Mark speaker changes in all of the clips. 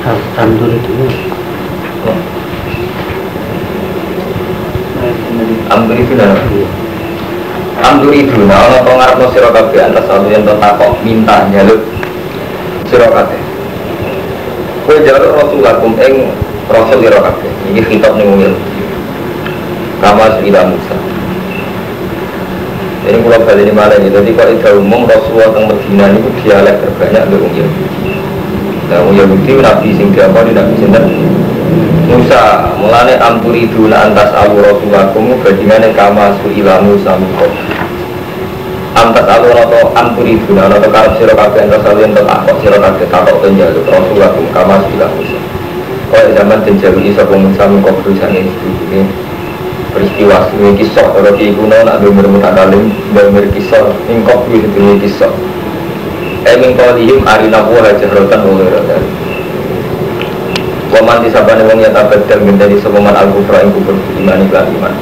Speaker 1: Tandur itu
Speaker 2: Amdur itu dah. Amdur itu nah orang to ngarepno sira kabeh antas satu yang takok minta njaluk sira kabeh. Kowe njaluk Rasulakum ing Rasul sira kabeh. Iki kitab ning umil. Kama sudah Musa. Ini kalau balik ini malah ini, jadi kalau itu umum Rasulullah tentang Medina ini dialek terbanyak orang Yahudi. Nah, orang Yahudi Nabi sing diapa di Nabi Sinten Musa, mulane ampuri duna antas alu Rasulullah kamu bagaimana kama suila Musa muko. Antas alu atau ampuri duna atau kalau siro kabeh antas alu yang takok siro kabeh takok tenjaluk Rasulullah kamu kama suila Musa. Oh zaman tenjaluk isa Musa muko berusaha ini peristiwa ini kisah kalau di kuno nak dengar mutakalim dengar kisah ingkop itu kisah mingkau dihim arina buah jahrotan oleh rotan. Waman disabani wong yang tabadal menjadi sebuman al-kufra yang kufur iman iklan iman.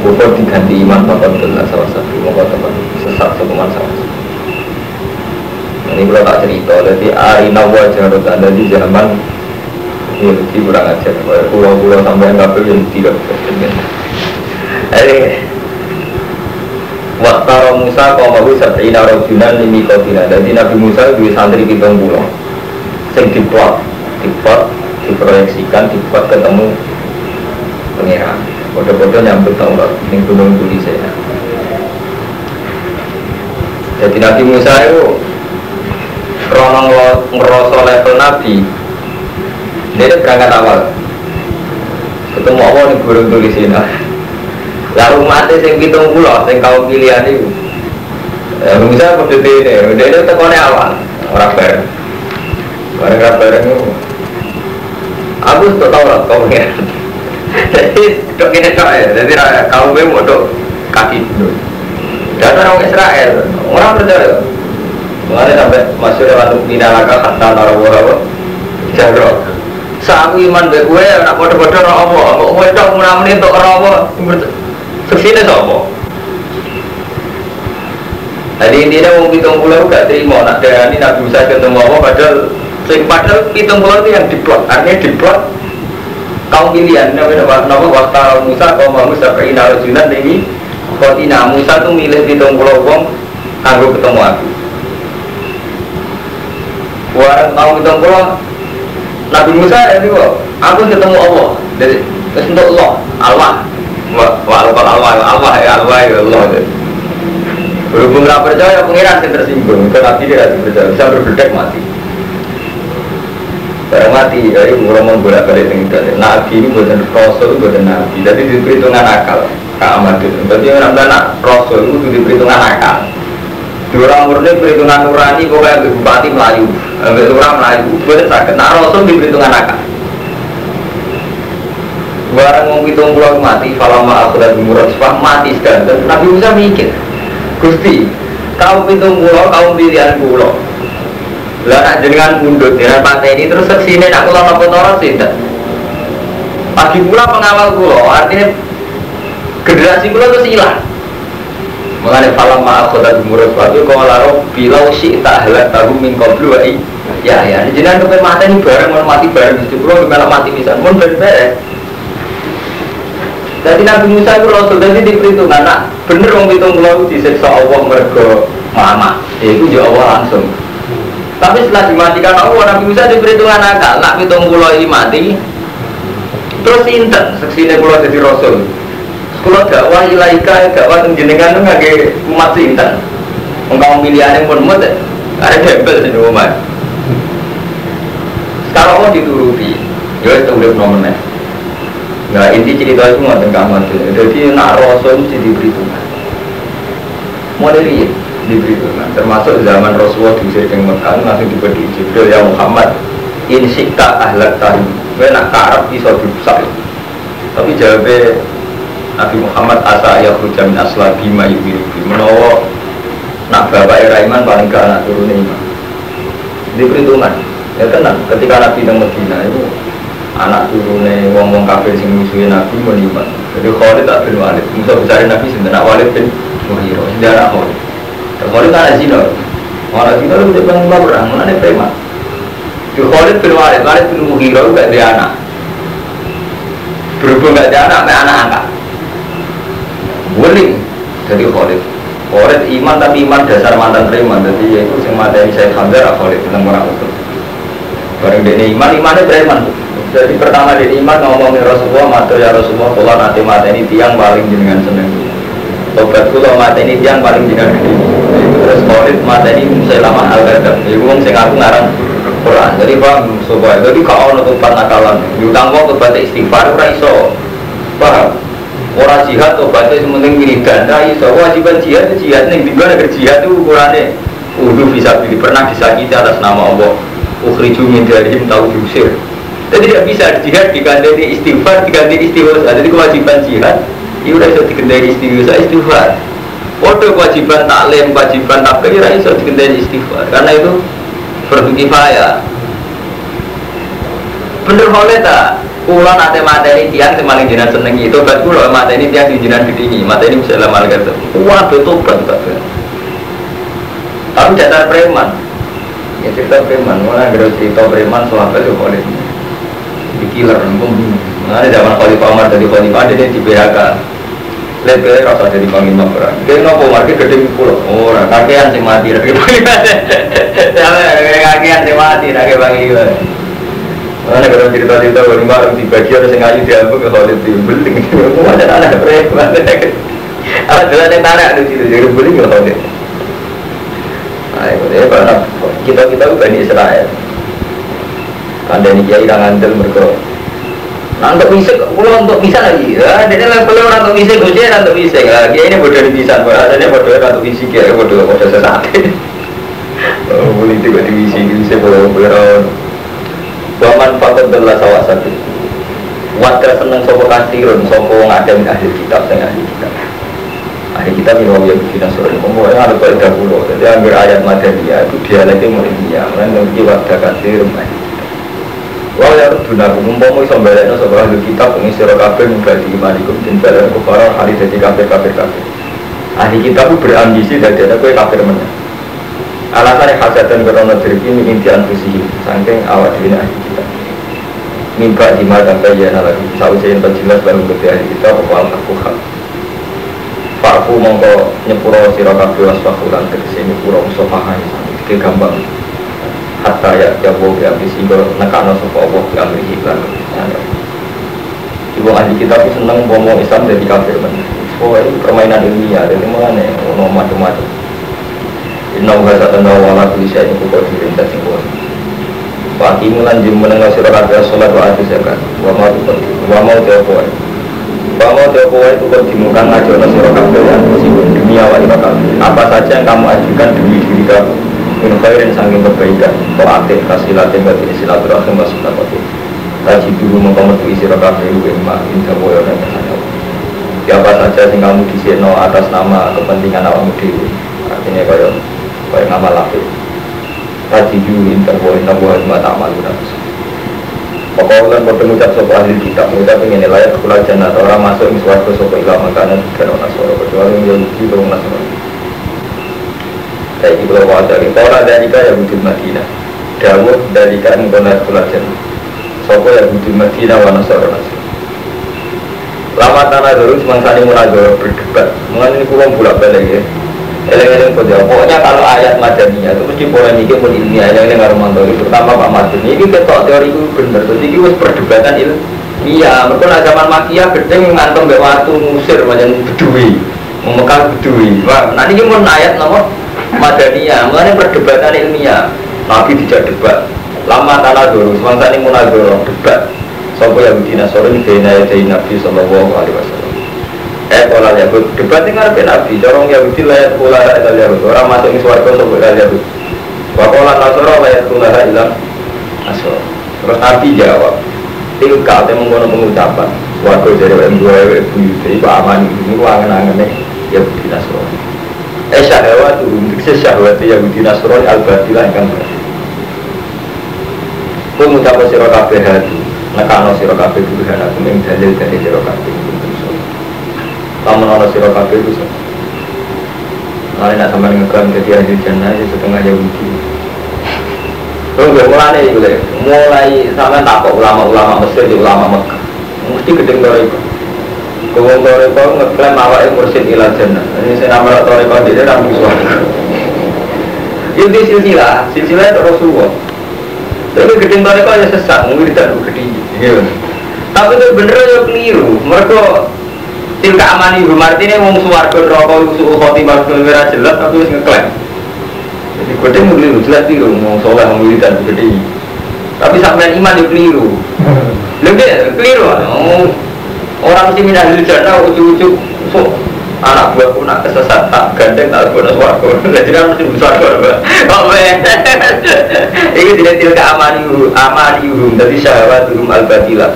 Speaker 2: Kufur diganti iman Bapak Abdullah salah satu Moga teman sesat sebuman salah satu. Ini kalau tak cerita Jadi arina buah jahrotan Jadi zaman Ini kurang ajar. Pulau-pulau sampai yang gak yang tidak Eh, Waktara Musa kau mau sabina rojunan limi kotina. Jadi Nabi Musa dua santri pitung pulau. Sing diplot, diplot, diproyeksikan, diplot ketemu pangeran. Bodoh-bodoh nyambut Taurat ning gunung Tulisena. Jadi Nabi Musa itu krono ngerasa level Nabi. Dia berangkat awal. Ketemu Allah di gunung Tulisena. Lalu mati sing pitung pulau, sing kau pilihan itu. Ya, bisa pada ini, udah ini tekonnya awal, orang bareng. Bareng orang bareng itu. Aku tuh tahu lah kau ya. Jadi dok ini dok ya, jadi kau mau dok kaki dulu. Orang Israel, orang percaya. Mengenai sampai masuk lewat minalaka hatta narawah Jaro. Saat iman gue, nak bodoh-bodoh roh apa? Kok gue dok menamuni untuk roh? Ke sini sopo. Jadi intinya mau hitung pulau gak terima. Nak darani Nabi Musa ketemu apa padahal sing padahal hitung pulau itu yang diplot. Artinya diplot kaum pilihan. Namanya nama? Nama waktu Musa kaum Musa kaina rajulan ini. Kotina Musa tuh milih hitung pulau wong kanggo ketemu aku. Warang kaum hitung pulau Nabi Musa itu aku ketemu Allah. Dari untuk Allah Allah wa alqal alwa alwa ya alwa ya Allah berhubung nggak percaya pengiran yang tersinggung. Itu nabi dia tidak percaya. Bisa berbeda mati. Barang mati dari ngomong bolak balik dengan nabi ini bukan rasul bukan nabi. Jadi diperhitungan akal. Keamat itu. Berarti orang anak rasul itu diperhitungan akal. Di orang murni perhitungan nurani kok kayak bupati melayu. Ambil orang melayu boleh sakit. Nah rasul diperhitungan akal Barang mau hitung pulau mati, falama aku dan murad sepah mati sekarang. Nabi Musa mikir, Gusti, kau hitung pulau, kau pilihan pulau. Lah nak jenengan mundut dengan pantai ini terus ke sini aku lama kotoran sih Pagi pula pengawal pulau, artinya generasi pulau itu hilang. Mengenai falam ma'af kota jumurah suatu Kau laro bilau si tak halak tahu min wa Ya ya, jenengan kepen mati ini bareng, mau mati bareng Di pulau gimana mati misalnya, mau beres jadi Nabi Musa itu Rasul, jadi di perhitungan, nak bener orang hitung pulau disiksa Allah mereka mama, ya itu ya Allah langsung. Tapi setelah dimatikan Allah, Nabi Musa di perhitungan akal, nak hitung pulau ini mati, terus inten, seksine pulau jadi Rasul. Kalau dakwah ilaika, dakwah jenengan itu nggak umat sinten. Engkau pilihannya pun mut, ada debel di rumah. Sekarang Allah dituruti, ya itu udah nomornya. Nah inti cerita itu nggak tentang Jadi nak rasul mesti diberi Tuhan. Moderi diberi Tuhan. Termasuk zaman Rasulullah diusir ke Mekah langsung diberi Jibril ya Muhammad. In sikta ahlak tahi. Gue nak karab bisa dirusak. Tapi jawabnya Nabi Muhammad asa ya hujamin asla bima yubiru menawa nak bapak Iraiman paling ke anak turunnya iman. Diberi Tuhan. Ya tenang. Ketika Nabi di Medina itu anak turune wong-wong kafir sing musuhin Nabi meniman. Jadi Khalid tak bin Walid. Musa besar Nabi sing anak Walid bin Muhiro. Dia anak Khalid. Khalid kan zina. Orang zina itu dia pengen perang, mana preman. Di Khalid bin Walid, Walid bin Mughirah gak ada anak. Berhubung gak ada anak, anak angkat. Wuling jadi Khalid. Khalid iman tapi iman dasar mantan preman. Jadi ya itu yang mata ini saya Hamzah Khalid tentang orang itu. Barang dia iman, imannya preman. Jadi pertama dia iman ngomongin Rasulullah, matur ya Rasulullah, kalau nanti mata ini tiang paling jenengan seneng. Tobat kula mata ini tiang paling jenengan gede. Terus Khalid mata ini saya lama al-gadab. Ibu ngomong saya ngaku ngarang Quran. Jadi paham supaya jadi kau ono tobat nakalan. Diutang mau tobat istighfar ora iso. Paham? Orang jihad tobatnya sementing wiridan. Nah iso kewajiban jihad jihad nih di mana jihad itu ukurannya udah bisa pilih pernah disakiti atas nama Allah. Ukhriju min darihim tahu diusir. Jadi tidak bisa jihad diganti istighfar diganti istighfar. Jadi kewajiban jihad itu udah bisa diganti istighfar. Istighfar. Waduh kewajiban taklim, kewajiban tabligh ora iso diganti istighfar. Karena itu fardu kifayah. Bener boleh tak? Kulo materi tiang semaling jinan seneng itu kan kulo materi tiang di jinan gedingi materi misalnya malah kata wah betul tak tapi dasar preman ya cerita preman mana ada cerita preman soal itu boleh di killer nunggu mana zaman Khalifah Umar dari Khalifah dia di PHK Lebih rasa jadi panglima perang. Dia nopo market gede pulau. Oh, kakean sih mati. Kakean sih mati. Kakean panglima. Mana kalau cerita-cerita kalau lima di bagi ada sengaja diambil ke Khalid di beling. Macam anak preman. Ada jalan yang tarik ada situ jadi beling ke Khalid. Nah, ya karena kita kita bukan Israel. Anda ini kiai kang andel mereka Nah, untuk bisa, kalau untuk bisa lagi, ya, jadi levelnya orang untuk bisa, gue jadi untuk bisa, ya, dia ini bodoh bisa, bahasanya bodoh untuk bisa, kayak bodoh bodoh sesat. Oh, boleh juga divisi, bisa bodoh bodoh. Waman fakot belas satu. Wadah seneng sopo kasirun, sopo ngadem ahli kitab, saya ahli kitab. Ahli kitab ini wong yang bikin surun, pokoknya ada pada pulau. Jadi ambil ayat Madaniyah itu dialeknya mulai dia, mulai wadah kasirun ahli Wah ya guna mumpung iso balekno sapa ahli kitab pengisi sira kabeh mubadi imanikum den balen kufara hari dadi kafir kafir kafir. Ahli kitab itu berambisi dadi ada kowe kafir meneh. Alasan yang hasatan karena dari ini intian fusi saking awak dhewe ahli kitab. Mimba di mata kaya lagi sausia yang jelas baru bagi ahli kitab bahwa aku hak. Faku mongko nyepuro sira kabeh wasfahu lan tegese nyepuro sofahan iki gampang hatta ya jabo ya sehingga nekano sopo Allah di amri iklan Ibu ahli kita itu seneng bomo Islam jadi kafir men. Oh ini permainan ilmiah, jadi mana ono macam-macam. Inna wa sa tanna wa la kulli shay'in qadir ta singkon. Wa aqimulan jim menengah sira kabeh salat wa atu zakat. Wa ma wa ma apa. Wa ma apa itu kok dimungkan ngajono sira kabeh ya demi awak Apa saja yang kamu ajukan demi diri kamu min khairin sanging kebaikan To'atin kasilatin berarti silaturahim wa sunnatatin Taji dulu mengkometu isi rakabe Uwe ma indah boyo dan kesanya Siapa saja yang kamu disino atas nama kepentingan awam dewi Artinya kaya kaya nama lafi Taji dulu indah boyo indah boyo ma tak malu Pokoknya kan pada mengucap sopa ahli kitab Mengucap ingin layak kula jannah Orang masuk ini suarga sopa ilah makanan Dan orang nasoro Kecuali yang Yahudi Orang nasoro saya ini kalau mau dari Tora dari kaya wujud Madinah. Dawud dari kan konar kulajan Sopo yang wujud Madinah wa nasara nasir? Lama tanah dulu semangsa ini munazor berdebat. Mengenai ini kurang bulak balik ya. Eleng-eleng kode Pokoknya kalau ayat Madaniyah itu mesti polemiknya pun Yang ini ngaruh mantul Terutama Pak Madun Ini ketok teori itu bener. Terus ini perdebatan Iya, mereka zaman makia gedeng ngantem mbak waktu musir macam bedui, memekal bedui. Nanti ini mau ayat nomor Madaniyah, mengenai perdebatan ilmiah. Nabi tidak debat. Lama tanah dulu, semangsa ini munadoro debat. Sopo yang bidina sore ini Bina yadai Nabi Sallallahu Alaihi Wasallam. Eh, pola Yahud, debat ini ngarepin Nabi. Corong Yahudi layat pola ilah Yahud. Orang masuk ini suarga sopo ilah Yahud. Wakola Nasoro layat pola ilah Nasoro. Terus Nabi jawab Tilka, itu mengkono pengucapan. Suarga jadi Wa ibu Yudhi, Wa aman Ini wangan-wangan Yahudi Nasoro eh syahwat itu untuk syahwat Yahudi Nasrani al-batilah yang berarti Kau mengucapkan sirah kabeh hati Nekano sirah kabeh burhan aku yang dalil dari sirah kabeh Kamu nono sirah kabeh itu Lalu nak sama ngeklaim jadi ahli jannah ya setengah Yahudi. Tunggu mulai itu deh, mulai sama takut ulama-ulama Mesir di ulama Mekah, mesti gedeng toriko. Gowong toriko ngeklaim awalnya mursid ilah jannah. Ini saya nama toriko dia ramu suara. Itu di silsilah, silsilah itu Rasulullah. Tapi gedeng toriko ya sesat, mungkin tidak gedeng. Gitu. Tapi itu bener ya keliru. Mereka tilka amani ibu martini wong suwargo rokok suhu khotimah jelas tapi harus ngeklaim. Jadi mau keliru, jelas keliru, mau soleh, mau wiridan, gede Tapi sampai iman itu keliru Lebih keliru, orang mesti minah diri jana, ujuk-ujuk. So, anak buah pun nak kesesat, tak gandeng, tak guna suarga Jadi kan mesti suarga Oh Ini tidak tilka amani amani jadi syahwat hum al-batilah.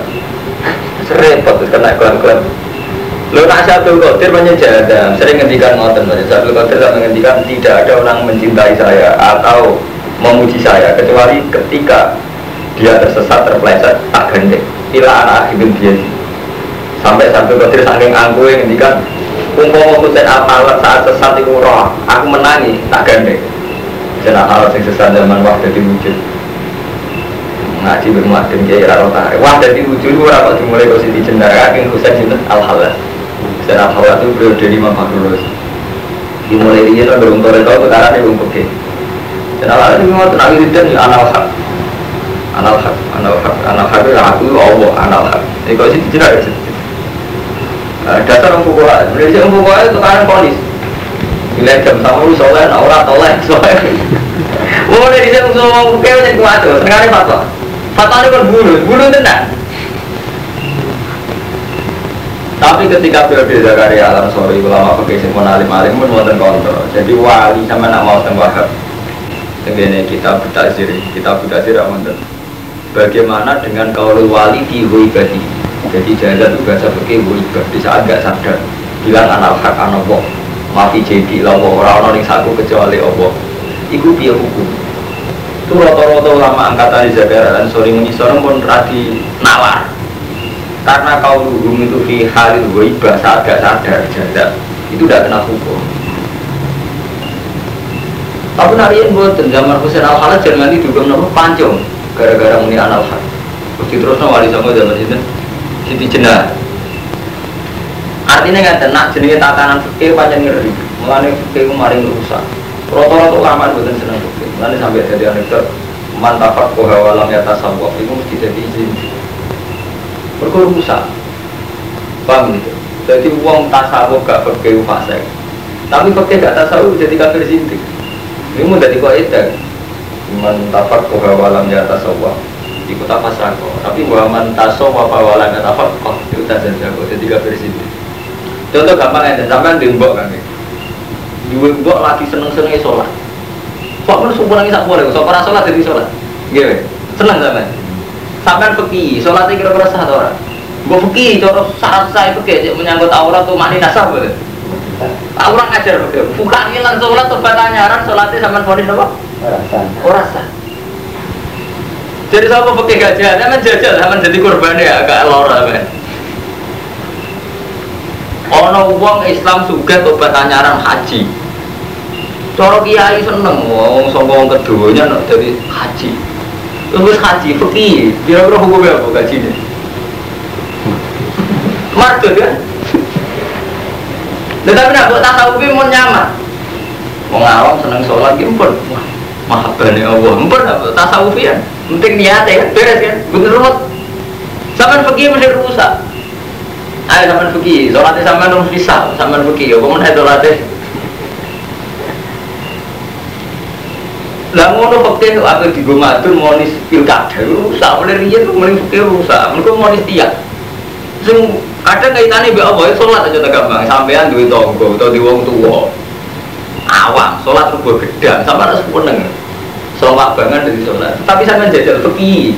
Speaker 2: Serempet, kena kelam-kelam. Lo nak Abdul Qadir menyejadah, sering ngendikan ngoten, Abdul Qadir tak menghentikan tidak ada orang mencintai saya atau memuji saya kecuali ketika dia tersesat terpeleset tak gendek. Ila anak hidup dia sampai Abdul Qadir saking angku yang ngendikan umpama Husain apalat saat sesat itu roh, aku menangi tak gendek. Jangan alat yang sesat zaman waktu wujud. Ngaji bermuatin kiai raro tarik. Wah dari wujud ora kok dimulai kok sini jendara keng Husain sinten? Al halal secara hawa itu periode Imam Fakrulus dimulai dia belum tore tau perkara dia pakai dan Allah itu memang tenang itu dan anal hak anal hak anal hak anal hak itu aku Allah anal hak ini sih tidak ya dasar orang Indonesia orang itu kan polis Bila jam sama lu soleh, orang toleh, soleh Mau dari sini semua pokoknya udah kuat tuh, sekarang fatwa Fatwa kan bunuh, bunuh tenang tapi ketika periode Zakaria alam sore ulama pakai simpon alim alim pun wonten kontrol. Jadi wali sama nak mau teng wahab. Tenggene kita berdasir, kita berdasir wonten. Bagaimana dengan kaulul wali di huibati? Jadi jalan itu bahasa pakai huibah di saat gak sadar. Bilang anak hak anak boh. Mafi jadi lawo orang orang yang saku kecuali Allah. Iku dia hukum. Itu rata-rata ulama angkatan di Zakaria dan sore menyisorong pun radi nalar karena kau luhum itu fi halil waibah saat gak sadar jaza itu tidak kena hukum tapi nari yang buat zaman Husain al Halad jangan juga nama pancung gara-gara muni anal hal terus wali sama zaman itu Siti Jenah artinya nggak tenang jenisnya tatanan fikih panjang ngeri mulai fikih kemarin rusak. Rata-rata ulama bukan senang fikih. Mulai sampai jadi anekdot mantafat kohawalam ya tasawuf itu mesti jadi izin. Mereka rusak. Paham gitu? Jadi uang tasawuf gak pakai fase tapi pakai gak tasawuf jadi kafir zintik ini mau jadi kok itu mentafak walam ya tasawuf itu tak pasrako tapi bahwa mentaso apa walam ya tafak kok itu tak jago. Jadi kafir zintik contoh gampang aja. Sampai di mbok kan dua mbok lagi seneng senengnya sholat. Kok pun subuh lagi tak boleh. So sholat jadi sholat. Gini seneng sampai sampai pergi sholatnya kira-kira sah orang gue pergi cara syarat saya pergi menyangkut aurat tuh mani nasab gitu aurat ngajar bukan ngilang sholat tuh nyaran sholatnya sampai ponis apa? Orang sah jadi sama pergi gajah sama jajal sama jadi korban ya agak lora kan Ono uang Islam juga tobat nyaran haji. Cara kiai seneng wong sangka keduanya nak jadi haji. Terus haji, pergi, kira-kira hukumnya apa gajinya? Mardut kan? Tetapi nak buat tasawuf mau nyaman. Mau seneng sholat gitu pun. Wah, mahabbah Allah. Mpun apa tasawuf ya? Penting niatnya kan, beres kan? Bener rumah. Sampai pergi mesti rusak. Ayo sampai pergi, sholatnya sampai nung bisa, sampai pergi. Ya, kamu sholatnya Lah ngono fakir akhir di matur monis pilkada rusak oleh riyen mulai fakir rusak. Mereka monis tiap. Sing kadang kaitane mbek Allah salat aja tak gampang. Sampean duwe tangga utawa di wong tuwa. Awam salat rubo gedang sampe harus puneng. Salat banget dari salat. Tapi sampean jajal fikih.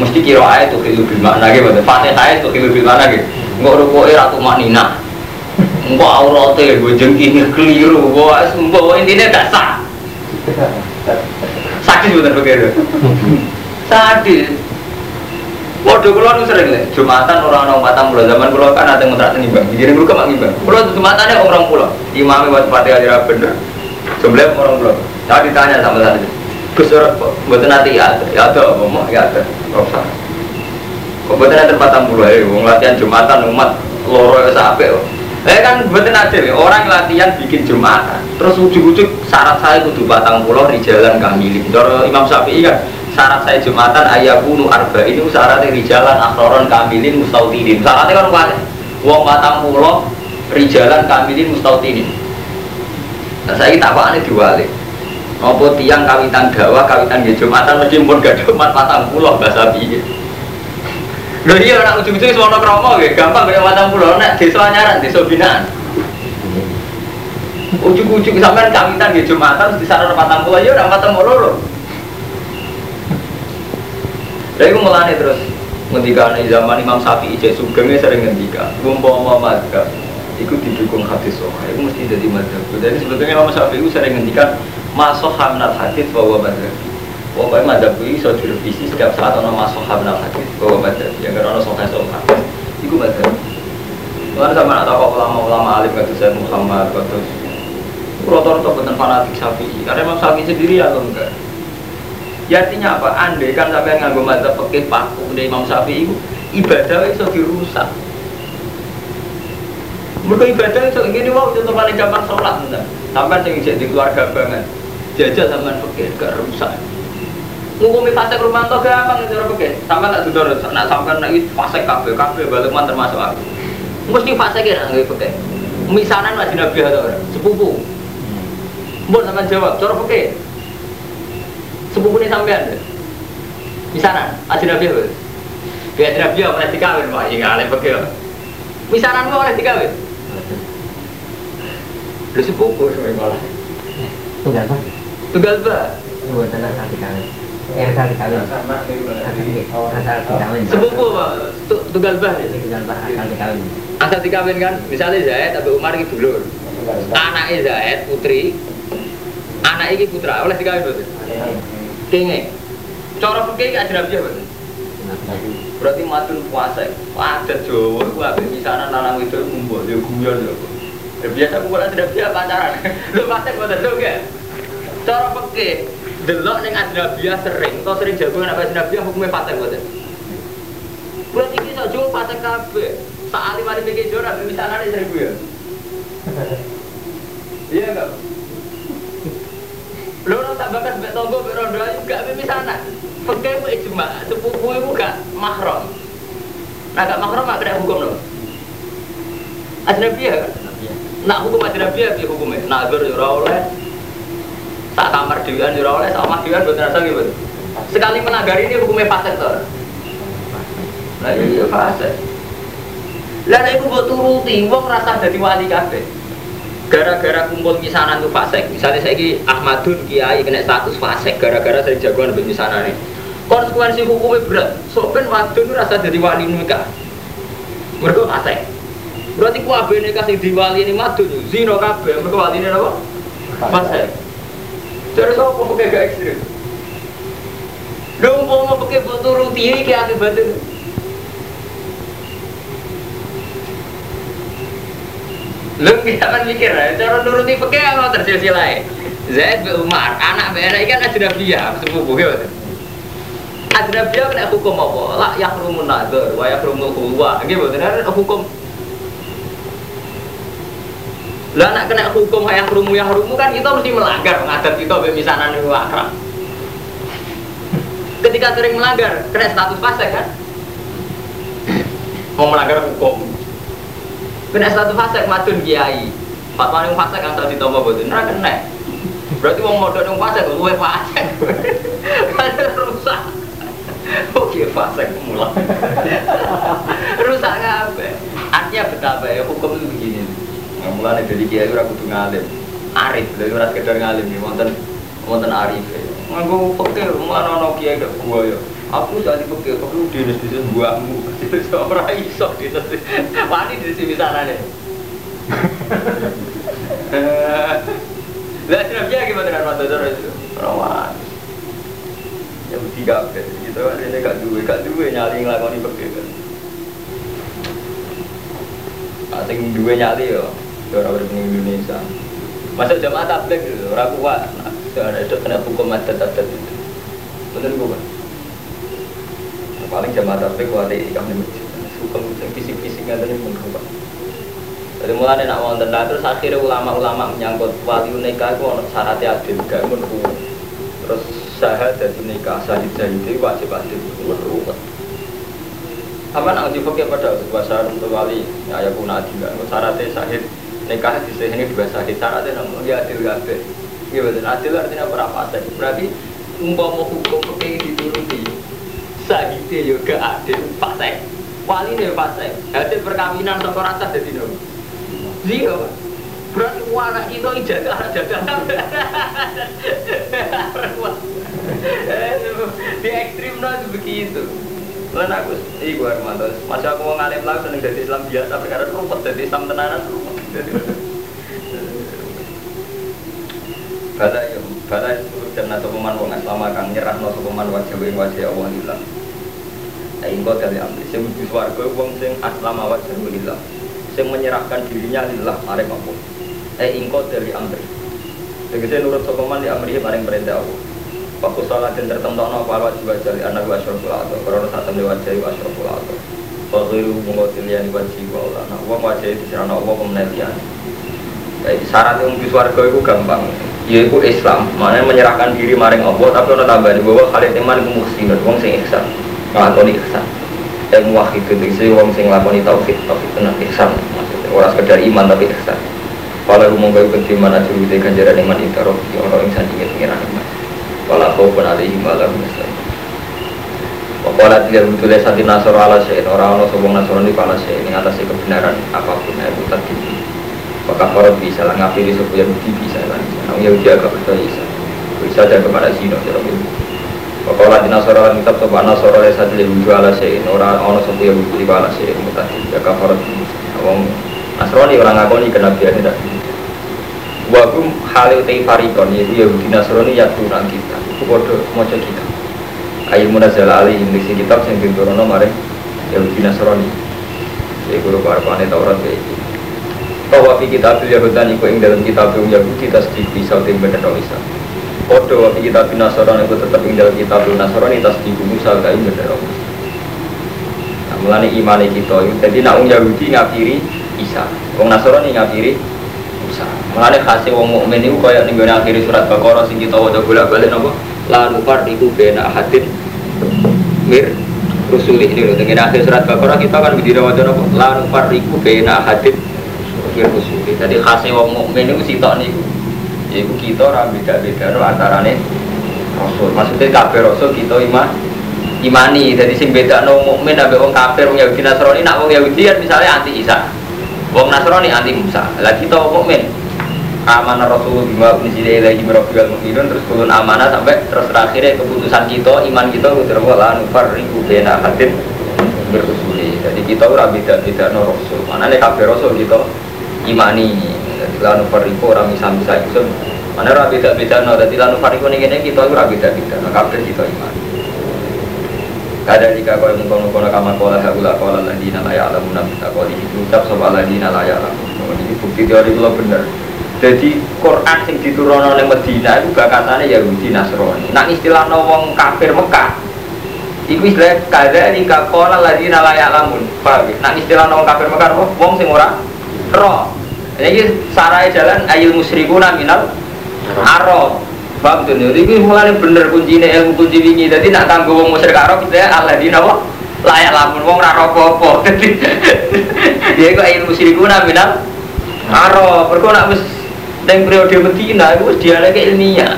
Speaker 2: Mesti kira ae tuh kilu bil makna gitu. Fatihah itu kilu bil makna gitu. Enggak rukoe ratu maknina. Mbok aurate gue jengking keliru. Mbok intinya gak sah. Sadis bener begitu. Sadis. Waduh kulo nu sering nih, Jumatan orang orang matang pulau zaman kulo kan ada ngontrak nimbang. Jadi kulo kemak nimbang. Kulo Jumatannya orang pulau. Imamnya buat fatihah tidak bener. Sebelah orang pulau. Saya ditanya sama tadi. Gus ora kok mboten ati ya ada, ya ada apa mau ya ada. Ora usah. Kok mboten ada patang puluh ae wong latihan Jumatan umat loro apik kok. Eh kan adil ya, orang latihan bikin Jumatan. Terus ujug-ujug syarat saya kudu patang puluh rijalan kamilin. Cara Imam Syafi'i kan syarat saya Jumatan ayakunu arba ini syaratnya rijalan akhroron kamilin mustautidin. Syaratnya kan kuat. Wong patang puluh rijalan kamilin mustautidin. Nah saya tak apa diwalik. Apa tiang kawitan dakwah, kawitan di Jumatan mesti pun gak Jumat patang puluh bahasa piye. Lho iya anak ujung-ujung semono kromo ya, gampang kayak patang puluh nek desa anyaran, desa binaan. Ujung-ujung sampean kawitan di Jumatan di sana patang puluh ya ora patang puluh. Lah iku mulane terus ngendika zaman Imam Syafi'i cek sugenge sering ngendika, umpama madzhab itu didukung hadis sohail itu mesti jadi madzhab. Jadi sebetulnya Imam Syafi'i sering ngendikan masuk hamnal hadis bahwa madzhab. Pokoknya madzhab itu bisa direvisi setiap saat ono masuk hamnal hadis bahwa madzhab. Yang karena sohail hadis, itu madzhab. Lalu sama ada ulama-ulama alim kata saya Muhammad kata Rotor-rotor benar fanatik Syafi'i Karena Imam Syafi'i sendiri ya enggak Ya artinya apa? Andai kan sampai nganggo madzhab pakai paku dari Imam Syafi'i itu ibadah itu dirusak mereka ibadah itu ini wow contoh paling gampang sholat entah. Sampai yang jadi keluarga banget. Jajah sama fakir gak rusak. Ngukumi fase rumah tuh gampang itu orang fakir. Sampai tak duduk nak sampai nak itu fase kafe kafe balik termasuk aku. Mesti fase kira nggak fakir. Misanan masih nabi atau orang sepupu. Mbok sama jawab, cara fakir. Sepupu ini sampean. Misanan, aja nabi apa? Biar nabi apa nanti kawin pak, ya nggak fakir. Misanan mau oleh dikawin. Lu sepupu semuanya malah.
Speaker 1: Tunggal pak.
Speaker 2: Tunggal ba.
Speaker 1: Buat tanah kaki kawin. Eh kaki kawin. Kawin.
Speaker 2: Sepupu pak. Tu- Tunggal ba.
Speaker 1: Tunggal pak asal kawin.
Speaker 2: Asal dikawin kan, misalnya Zaid tapi Umar ini dulur. Anaknya Zaid putri, anak ini putra oleh dikawin betul. Kenge. Cara fikih gak ada apa? Berarti matun puasa. Ada Jawa ku ape misalnya lanang itu ngumpul dia guyon lho. Ya biasa aku ora tidak biasa pacaran. Lu pasti boten lho gak? Cara fikih delok ning adrabia sering, atau sering jago nek adrabia hukumnya paten boten. Berarti iki sak Jawa paten kabeh. Sak alim alim iki jora misalnya seribu ya. Iya enggak? Lho ora tak bakas mbek tonggo mbek rondo ayu gak misalnya. Fikih ku ijma, sepupu iku gak mahram. Nah gak mahram gak kena hukum lho. Ajnabiyah kan? Nak hukum ajnabiyah piye hukumnya? Nazar ya ora oleh. Tak kamar dewan ya ora oleh, sak omah dewan boten rasa nggih, Bos. Sekali melanggar ini hukumnya fasik to. Lah iya fasik. Lah nek iku mbok turuti, wong rasa dadi wali kabeh. Gara-gara kumpul misanan tuh fasik, misalnya saya Ahmadun Kiai kena status fasik gara-gara sering jagoan lebih misanan nih. Konsekuensi hukumnya berat. Sopen wadon itu rasa jadi wali nikah. Mereka fasik. Berarti ku abe nikah sing diwali ini madun, zino kabeh, mereka wali ini apa? Fasik. Jadi saya kok pakai gak ekstrim. Dong mau pakai turuti ini kayak akibatnya. Lu kita kan mikir ya, cara nuruti pakai apa tersilsilai. Zaid bin Umar, anak Anak kan ajnabiyah, sepupu ya. Ajnabiyah kena hukum apa? La yahrumun nazar, wa yahrumul khulwa. Nggih mboten hukum. Lah nak kena hukum hayah rumu ya rumu kan kita mesti melanggar ngadat kita be misanan niku akrab. Ketika sering melanggar, kena status fasik kan? Mau melanggar hukum. Kena status fasik madun kiai. Fatwa ning fasik kan tadi ditompo boten ora kena. Berarti wong modal ning fasik luwe fasik. Rusak. Oke fasik mulai. Rusak kabeh. Artinya betapa ya hukum itu begini. Nah, mulai dari kiai ora kudu ngalim. Arif, dari ora sekedar ngalim nih, wonten wonten arif. Nganggo pekeh mulai ono kiai gak gua ya. Aku jadi pekeh, aku dinas di sini buahmu. Itu ora iso dinas. Wani di sini sana deh. Lah sinapnya gimana dengan mata dora itu? Rawan. Ya bukti kabeh. Gitu kan ini gak duwe, gak duwe nyali nglakoni pekeh kan. Asing duwe nyali yo. Ora urip ning Indonesia. Masuk jamaah tabligh lho, ora kuat. Nah, jangan ada kena hukum adat adat itu bener gue paling jamaah tapi kuali kami masjid. Hukum fisik-fisik nggak ada yang mengubah jadi mulai nak wonten lah terus akhirnya ulama-ulama menyangkut wali nikah itu ono syaratnya adil gak menurut terus syahadat dari nikah sahid itu wajib adil. Menurut apa nak uji fakir pada bahasa untuk wali ya ya pun adil kan syaratnya sahid nikah di sini dua sahid syaratnya namun dia adil gak iya betul adil artinya berapa sahid berarti umpama hukum fakir dituruti sahidnya juga adil pasai wali nih pasai hasil perkawinan atau rasa jadi nabi Zero. Berarti warna itu ijazah jaga Di ekstrim itu begitu. Lalu aku, iya gue Armando, masa aku mau ngalim lagu seneng jadi Islam biasa, perkara rumput jadi Islam tenanan rumput. Bala ya, bala itu dan sopeman wong Islam kang nyerah no sopeman wajah wajah Allah hilang. Ayo kau dari ambil, sing warga wong sing aslam wajah hilang yang menyerahkan dirinya lillah maring Allah eh ingko dari amri. Tegese nurut sokoman di amri maring perintah Allah. Waktu salat dan tertentu no apa wajib jali anak wa asyraful atau Karena saat temen wajib wa asyraful atau Fakhiru mengotil wajib wa Allah. Nah uang wajib di sana Allah pemenelian Jadi syarat yang di suarga itu gampang. Yaitu Islam, mana menyerahkan diri maring Allah Tapi ada tambahan bahwa kalian teman itu muhsinun, uang sing ihsan Ngelakoni ihsan. Yang muwahid itu wong sing lakoni tauhid tauhid tenan ihsan. Maksudnya orang sekedar iman tapi ihsan. Kalau rumah kau penting mana curi ganjaran iman itu roh di orang yang sandingin pengiran iman. Kalau kau pun ada iman lah biasa Wakola tidak betul sati nasor ala syai'in Orang-orang sobong nasor di pala syai'in Ini atas kebenaran apa pun Ya bukan tadi Maka korot bisa lah ngapiri sebuah Yahudi bisa lah Nah Yahudi agak betul bisa. Bisa dan kepada Zino Jarak itu Di nasoro lan kitab sopa nasoro le sadi le wuju ala sein Ora ono sopa ya wuju ala sein Mutadi ya kafarat Wong Nasrani orang ngakoni kenabian tidak Wagum halil tei farikon Yaitu Yahudi Nasrani yatunan kita. Itu bodoh moco kita Ayu munazal ali indiksi kitab Yang ditorono mare Yahudi Nasrani. Ya guru parpane Taurat ya itu Bahwa fi kitab Yahudan Iku ing dalam kitab Yahudi Tasdik bisa Tim bener bisa Kodo wabi kita bin itu tetap tinggal kita bin Nasrani tas di Musa kayu bener Nah mulane imane kita itu jadi nak wong Yahudi ngapiri Isa, wong Nasrani ngapiri Musa. Mulane khase wong mukmin itu kaya ning akhir surat Baqarah sing kita waca bolak-balik napa? La nufarriqu baina ahadin mir rusuli ini loh dengan akhir surat Baqarah kita kan bidira waca napa? La nufarriqu baina ahadin mir rusuli. Jadi khase wong mukmin itu sitok niku Yaitu kita orang beda-beda no antarane Rasul. Maksudnya kafir Rasul kita iman imani. Jadi sing beda no mukmin abe wong kafir wong Yahudi Nasrani nak wong Yahudi kan misalnya anti Isa. Wong Nasrani anti Musa. Lah kita mukmin amanah Rasul bima unzila ilaihi min rabbil mu'minun terus turun amanah sampai terus terakhirnya keputusan kita iman kita kudu wala nufarriqu baina hadin berusuli. Jadi kita ora beda-beda no Rasul. Mana nek kafir Rasul kita imani lanu fariku orang bisa bisa itu mana orang beda beda no jadi lanu fariku ini ini kita orang beda beda no kabel kita iman kada jika kau mengkono kono kamar kola hagula kola nala ya alam nabi kau ini ucap soal nala ya alam ini bukti teori itu benar jadi Quran sing diturunkan oleh Medina itu gak katanya Yahudi Nasrani. Nah istilah wong kafir Mekah Iku istilah kada kola lagi nala ya alamun. Paham? Nah istilah wong kafir Mekah wong sing ora roh ini sarai jalan ayil musyrikuna minal arab. Paham tuh nih? Ini mulai bener kuncinya ilmu kunci ini. Jadi nak tangguh wong musyrik arab kita Allah di nawa layak lamun wong raro popo. Dia kok ayil musyrikuna minal arab. Berko nak mus dan periode Medina itu dia lagi ilmiah.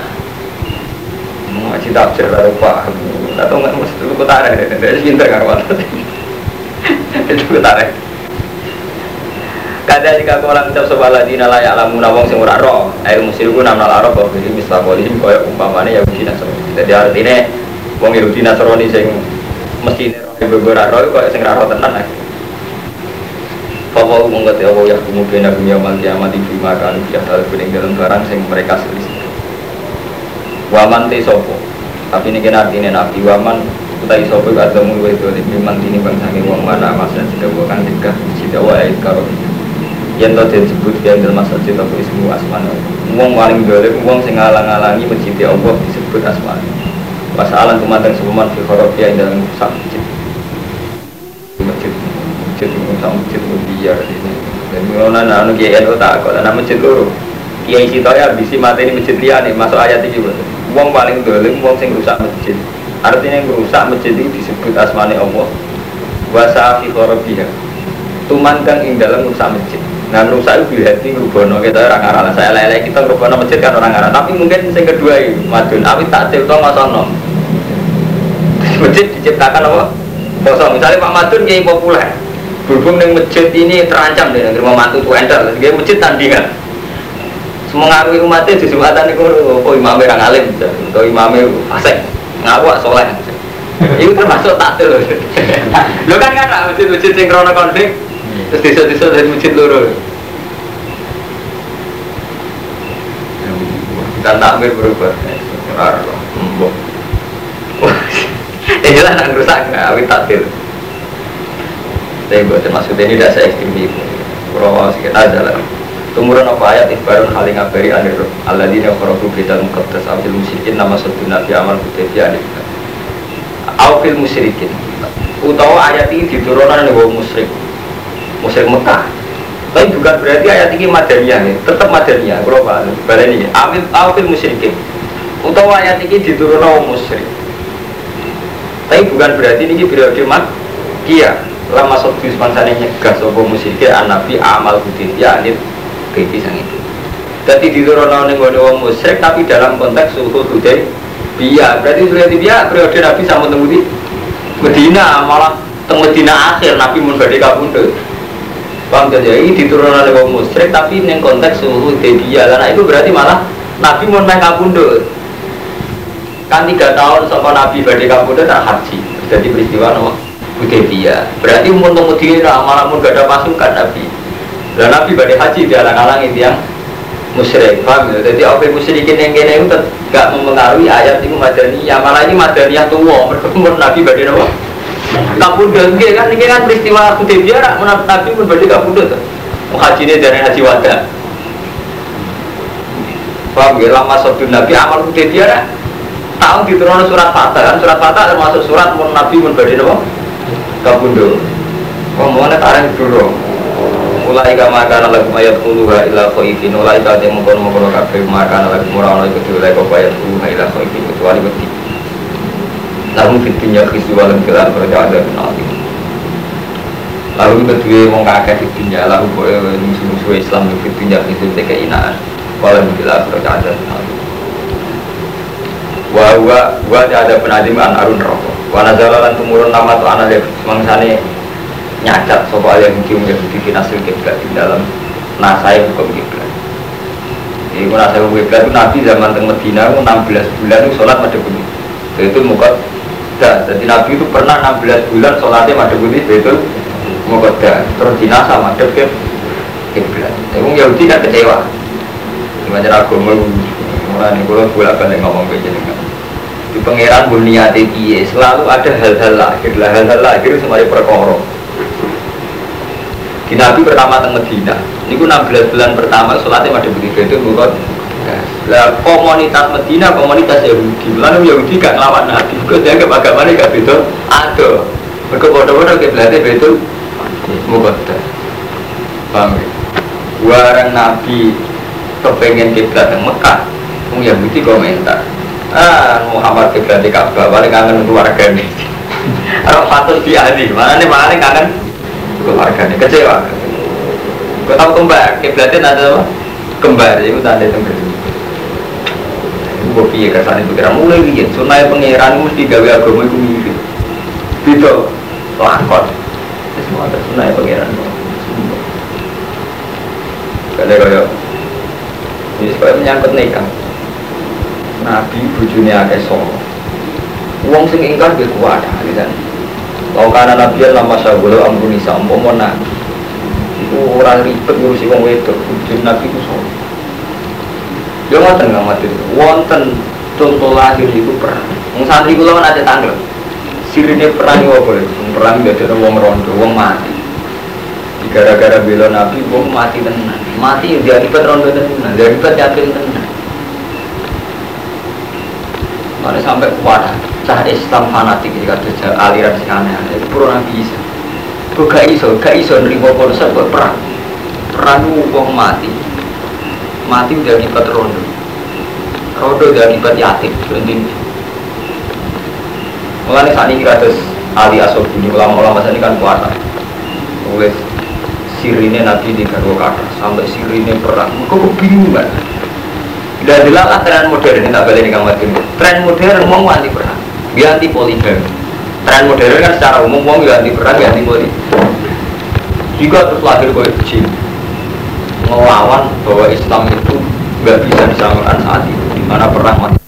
Speaker 2: Ngaji tafsir lah paham. Atau nggak mesti lu kutara, dari pinter karuan. Itu kutara. Kada jika kau orang ucap sebuah ladina layak alamu nawang sing ora roh Air musyriku namnal arab bahwa ini misal kolim kaya umpamanya Yahudi Nasrani Jadi artinya Wong Yahudi Nasrani sing mesti roh beberapa roh kaya sing roh tenan lah Bapak mengerti Allah ya kumu bina dunia mal kiamat di bima kan ya dalam bening dalam barang sing mereka selisih Waman te sopo tapi ini kena artinya nabi waman utai sopo ada mulu itu di memang ini bangsa wong mana masa tidak bukan tiga tidak wa karo yang tadi disebut yang dalam masa cerita ismu asmana Wong paling dolim, wong sing ngalang-alangi masjid Allah disebut asma. Masalah tumantan sebuman fi khorobia yang dalam rusak masjid. Masjid, masjid rusak masjid biar ini. Dan mengenai anu GNO tak kok, nama masjid loro. Kiai Sitoya bisi mati ini masjid masuk ayat ini betul. Wong paling dolim, wong sing rusak masjid. Artinya yang rusak masjid itu disebut asmane Allah. Wasa fi khorobia. Tumantan ing dalam rusak masjid. Nah rusak itu hati rubono kita orang arah saya lele kita rubono masjid kan orang arah tapi mungkin yang kedua ini madun awi tak cerita masono masjid diciptakan apa? Kosong. Misalnya Pak Madun kayak populer. Berhubung dengan masjid ini terancam deh negeri mantu tuh enter dia masjid tandingan. Semengaruhi umatnya di jumatan itu oh imamnya orang alim. Atau imamnya fasik ngaku soleh. Itu termasuk taktil lo kan kan masjid-masjid yang krono konflik terus desa-desa dari masjid loro. Dan takmir berubah. Ya jelas nak rusak nggak awit takdir. Tapi buat maksud ini tidak saya ekstrim itu kalau sedikit aja lah. Tumurun apa ayat? Ibarun haling ngabari anir Allah dini kharabu kita mukaddas awil musyrikin nama satu nabi amal kutebi anir awil musyrikin. Utawa ayat ini diturunkan oleh musyrik musyrik Mekah tapi bukan berarti ayat ini madaniyah nih tetap madaniyah kalau pak balik ini. Awil awil musyrikin. Utawa ayat ini diturunkan oleh musyrik. Tapi bukan berarti ini periode mak kia lama satu semansa nyegah sopo musyrikin an nabi amal kutebi anir beti sang itu. Jadi diturunkan oleh orang musyrik tapi dalam konteks suhu hudai biya berarti sudah biya periode nabi sama temu di Medina malah teng Medina akhir nabi mun badhe kabundut paham jadi ini diturunkan oleh orang musyrik tapi ini konteks suhu hudai karena itu berarti malah nabi mun main kabundut kan tiga tahun sama nabi badhe kabundut tak haji. Jadi peristiwa nama Hudaybiyah berarti umur temu Medina malah mun gak ada pasukan nabi. Dan Nabi pada haji dia alang-alang itu yang musyrik, paham ya? Jadi apa musyrikin yang kene itu gak mempengaruhi ayat itu madaniyah, malah ini madaniyah tua, mereka Nabi pada apa? Kabudut, kan ini kan peristiwa Hudaybiyah, rak Nabi pun pada kabudut. Haji ini dari haji wada. Paham ya? Lama sabdun Nabi amal Hudaybiyah, tahun diturunkan surat Fatah kan, surat Fatah termasuk surat mun Nabi pun pada apa? Kabudut. Ngomongnya tarang dulu mulai kama kana lagu ayat uluha ila khaifin mulai ka te mengkono mengkono kabeh maka lagu murano iku diulai kok ayat uluha ila khaifin kecuali wedi lalu fitinya khisu walam kilan berada ada nanti lalu kedua wong kakek fitinya lalu boleh musuh-musuh Islam fitinya khisu te keinaan walam kilan berada ada nanti wa wa wa ada penadim an arun rokok wa nazala lan tumurun nama tu anak mangsane nyacat soal yang mungkin Yahudi hasil kiblat di dalam nasai hukum kiblat. Jadi kalau nasai hukum kiblat itu Nabi zaman teng Medina itu 16 bulan itu sholat pada bumi. Itu muka dah. Jadi Nabi itu pernah 16 bulan sholatnya bumi itu muka dah. Terus di nasa madep ke kiblat. Tapi Yahudi kan kecewa. Gimana agama mulai nih kalau bolak balik ngomong kayak gini di pangeran bunyiati piye selalu ada hal-hal lahir lah hal-hal lahir semuanya perkara di Nabi pertama teng Medina ini 16 bulan pertama sholatnya ada begitu itu menurut lah komunitas Medina komunitas Yahudi. Lalu Yahudi gak ngelawan Nabi. Kok dia ke agamanya gak beda? Ada. Mereka bodoh-bodoh ke belakang betul mukoda paham ya warang Nabi kepengen kiblat yang Mekah Wong Yahudi komentar ah Muhammad kiblat di Ka'bah paling kangen keluarga ini Orang patut diadi mana nih mana kangen keluarganya kecewa. Kau tahu kembar? Kiblatnya ada apa? Kembar itu tanda tembel gue piye kesan itu kira mulai lihat sunai pangeran mesti gawe agama itu mirip gitu lakon. Semua ada sunai pangeran kada kaya ini supaya menyangkut nikah nabi bujune akeh solo wong sing ingkar ge kuat alisan Kau karena nabi lama syahulu ampun nisa umpama nabi. Itu orang ribet ngurusi wong wedok. Bujur nabi itu so Dia ngoten nggak mati Wonten contoh lahir itu perang. Yang santri kula kan ada tanggal Sirine perang itu apa? Perang ada wong rondo, wong mati. Gara-gara bela nabi wong mati tenan. Mati dia akibat rondo tenan. Dia akibat yatim tenan. Mana sampai kuat. Cah Islam fanatik jika ada aliran sing aneh-aneh. Itu pura nabi bisa kok gak iso? Gak iso nerima konsep perang. Perang wong mati mati udah akibat rondo. Rondo udah akibat yatim penting Mulanya saat ini kados Ali Asobuni ulama-ulama saat ini kan puasa Oleh sirine Nabi di garwa kata Sampai sirine perang. Kok kebingungan. Dan dilalah tren modern ini tak balik kang Martin. Tren modern mau anti perang Dia anti poligami Tren modern kan secara umum mau anti perang dia anti poligami Jika terus lahir kau jin Melawan bahwa Islam itu nggak bisa disamakan saat itu. Di mana perang mati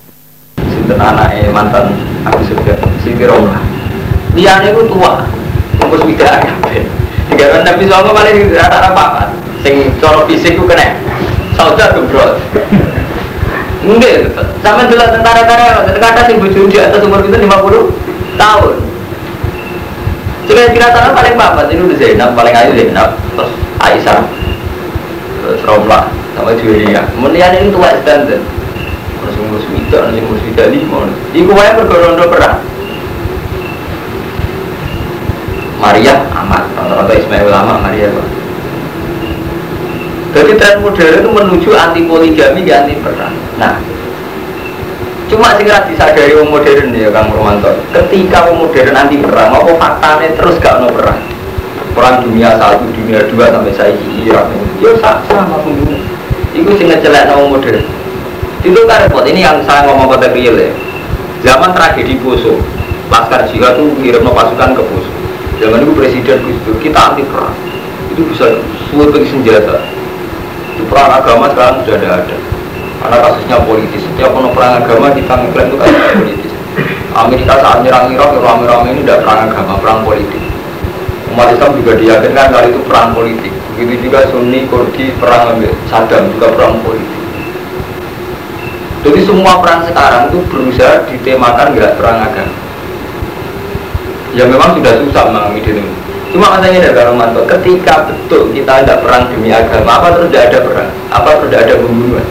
Speaker 2: anaknya mantan Abu Sufyan? Siti Romlah. Liane itu tua Ngurus widak kabeh. Tiga kan Nabi Sallallahu paling rata-rata papat. Sing cara fisik itu kena. Saudara gebrol Mungkin Sama dulu tentara-tentara Tentara sing bojo di atas umur itu 50 tahun. Coba kira sana paling papat Ini udah Zainab paling ayu Zainab Terus Aisyah Terus Romlah Sama Julia Kemudian ini tua standar Terus ngurus widak, ngurus widak lima Iku wae bergorondo perang Maria amat, rata-rata Ismail ulama Maria kok. Jadi tren modern itu menuju anti poligami, ya anti perang. Nah, cuma sih disadari orang modern ya Kang Romanto. Ketika orang modern anti perang, apa faktanya terus gak no perang? Perang dunia satu, dunia dua sampai saya Irak. Ya sama pembunuh. Itu sih ngecelek orang modern. Itu kan repot. Ini yang saya ngomong pada real ya. Zaman tragedi Poso, Laskar Jihad itu ngirim pasukan ke Poso Zaman itu presiden itu kita anti perang. Itu bisa sulit bagi senjata. Itu perang agama sekarang sudah ada ada. Karena kasusnya politis. Setiap penuh perang agama kita mengklaim itu kasus politis. Amerika saat nyerang Irak, rame-rame ini tidak perang agama, perang politik. Umat Islam juga diyakinkan kali itu perang politik. Begitu juga Sunni, Kurdi, perang Saddam juga perang politik. Jadi semua perang sekarang itu berusaha ditemakan nggak perang agama. Ya memang sudah susah memahami diri cuma katanya ada manto ketika betul kita tidak perang demi agama apa terus tidak ada perang? Apa terus tidak ada pembunuhan?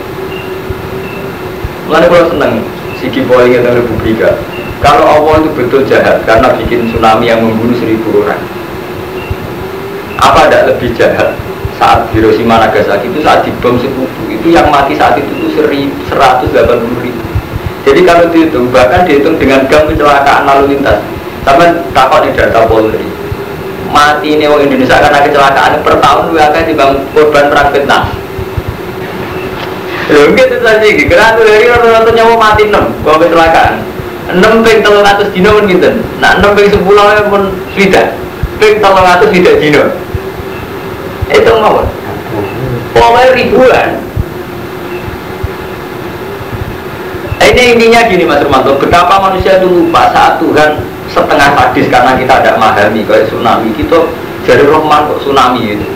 Speaker 2: Mulanya kalau senang sigi poin kita Republika kalau Allah itu betul jahat karena bikin tsunami yang membunuh seribu orang apa tidak lebih jahat saat Hiroshima Nagasaki itu saat dibom sekutu itu yang mati saat itu itu 180 ribu jadi kalau dihitung bahkan dihitung dengan gam kecelakaan lalu lintas Sampai takut di data Polri. Mati ini orang Indonesia karena kecelakaan per tahun dua kali dibang korban perang Vietnam. Lho gitu saja iki. Kira tuh dari rata-rata nyawa mati enam kalau kecelakaan. Enam ping telung atus dino pun gitu. Nah enam ping sepuluh pun sudah. Ping telung atus tidak dino. Itu mau. Pokoknya ribuan. Ini intinya gini Mas Romanto, betapa manusia itu lupa saat Tuhan setengah sadis karena kita tidak memahami kayak tsunami. Kita jadi rohman kok tsunami itu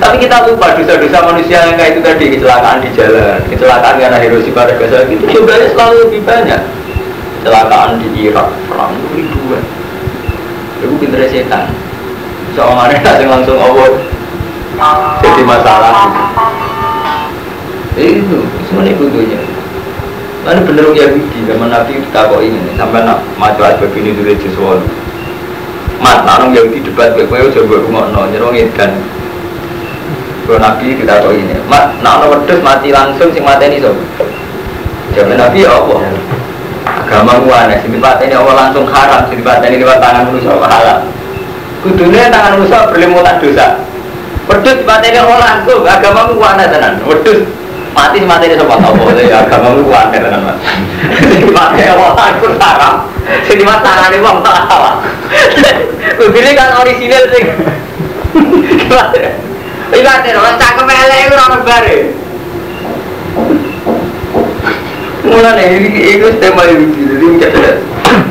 Speaker 2: tapi kita lupa dosa-dosa manusia yang kayak itu tadi kecelakaan di jalan kecelakaan karena Hiroshima dan Nagasaki itu jumlahnya selalu lebih banyak. Kecelakaan di Irak perang ribuan. Itu pinter setan. Soalnya ada langsung Allah jadi masalah itu semuanya butuhnya Lalu bener Yahudi zaman Nabi kita kok ini sampai nak maju aja begini dulu sesuatu. Mat, orang Yahudi debat gue, gue coba rumah no nyerong kan. Kalau Nabi kita kok ini, mat, nak orang wedus mati langsung sing mati ini so. Zaman Nabi ya apa? Agama gua aneh, sing mati ini Allah langsung haram, sing mati ini lewat tangan manusia halal. Kudunya tangan manusia berlimutan dosa. Wedus mati ini Allah langsung, agama gua aneh tenan. Wedus mati ini sama tau boleh ya agama lu kuat kan mas. Mati Allah takut haram jadi mas tangan ini bang salah. Begini kan orisinil sih Iya, orang cakep elek itu orang bare. Mulai nih, itu tema Yahudi, jadi mungkin ada.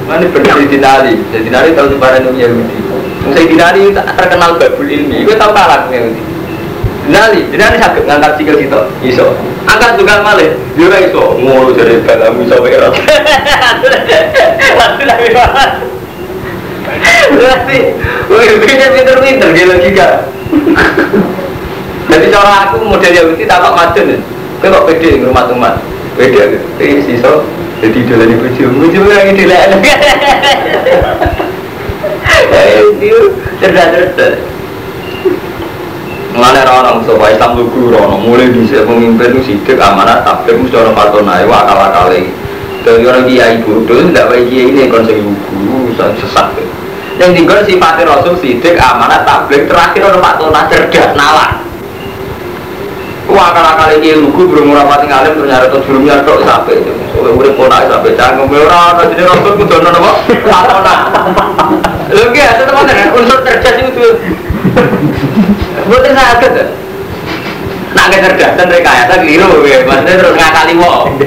Speaker 2: Mana benar di dinari, di dinari tahu sebaran Yahudi. Saya dinari terkenal babul ilmi, itu tahu kalah Yahudi. Dinari, dinari sakit ngangkat sikil situ, iso angkat tukang malih juga iso ngono jadi dalam iso berat berarti wih pinter pinter dia logika Jadi cara aku model Yahudi tak kok macet nih. Kau kok pede rumah teman. Pede, tapi sisa jadi idola di bujuk. Bujuk yang idola. Eh, cerdas-cerdas. Mengenai orang supaya Islam lugu rono mulai bisa pemimpin itu sidik amanat tabir mesti orang patona itu akal akal dari orang kiai bodoh tidak baik kiai ini kon sing lugu sesat. Yang tinggal sifatnya rasul sidik amanat tabir terakhir orang patona cerdas nalar Wah akal akal ini lugu belum rapati ngalim ternyata tuh belum nyadok sampai itu soalnya udah ponak sampai canggung orang jadi rasul kudu nono apa patona Lho nggih, tetep unsur cerdas itu Bukan sakit ya. Nak kecerdasan rekayasa keliru ya, maksudnya terus ngakali wong.